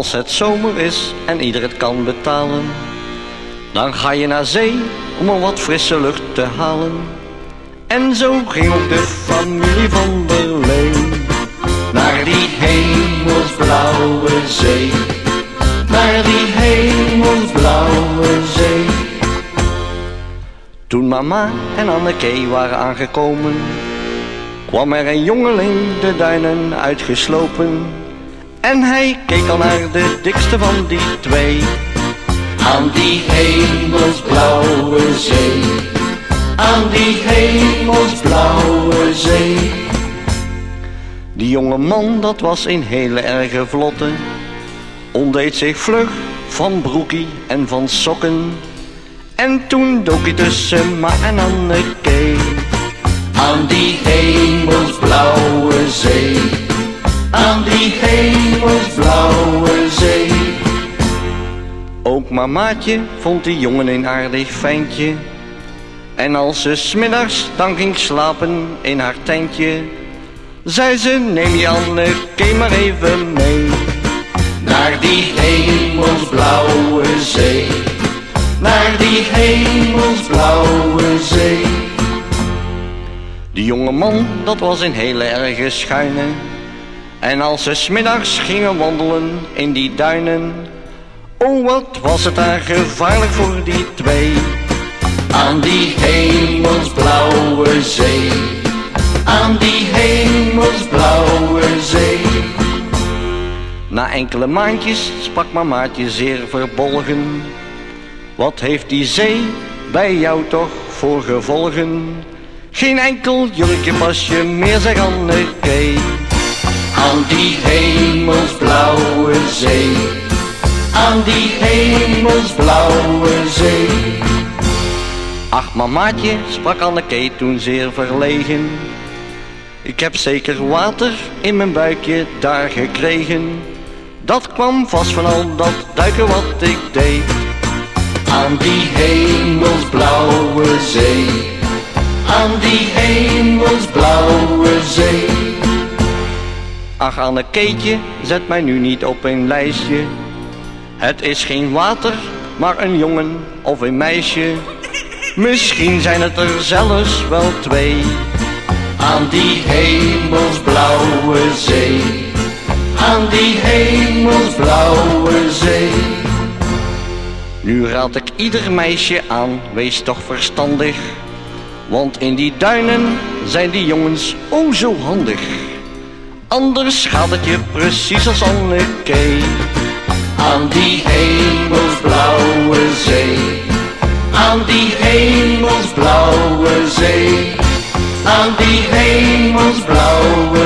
Als het zomer is en ieder het kan betalen, dan ga je naar zee om een wat frisse lucht te halen. En zo ging ook de familie van der Leen naar die hemelsblauwe zee, naar die hemelsblauwe zee. Toen mama en Anneke waren aangekomen, kwam er een jongeling de duinen uitgeslopen. En hij keek al naar de dikste van die twee. Aan die hemelsblauwe zee, aan die hemelsblauwe zee. Die jonge man, dat was een hele erge vlotte, ontdeed zich vlug van broekie en van sokken. En toen dook hij tussen ma en Anneke aan die hemelsblauwe zee, Ook mamaatje vond die jongen een aardig fijntje. En als ze smiddags dan ging slapen in haar tentje, zei ze neem je Anneke maar even mee. Naar die hemelsblauwe zee, naar die hemelsblauwe zee. Die jonge man, dat was een hele erge schuine. En als ze smiddags gingen wandelen in die duinen, oh wat was het daar gevaarlijk voor die twee. Aan die hemelsblauwe zee, aan die hemelsblauwe zee. Na enkele maandjes sprak mamaatje zeer verbolgen. Wat heeft die zee bij jou toch voor gevolgen? Geen enkel jurkje pasje meer, zeg Anneke. Aan die hemelsblauwe zee, aan die hemelsblauwe zee. Ach mamaatje, sprak Anneke toen zeer verlegen. Ik heb zeker water in mijn buikje daar gekregen. Dat kwam vast van al dat duiken wat ik deed. Aan die hemelsblauwe zee, aan die hemelsblauwe zee. Ach Annekeetje, zet mij nu niet op een lijstje. Het is geen water, maar een jongen of een meisje. Misschien zijn het er zelfs wel twee. Aan die hemelsblauwe zee, aan die hemelsblauwe zee. Nu raad ik ieder meisje aan, wees toch verstandig. Want in die duinen zijn die jongens o zo handig. Anders gaat het je precies als Anneke. Aan die hemelsblauwe zee, aan die hemelsblauwe zee, aan die hemelsblauwe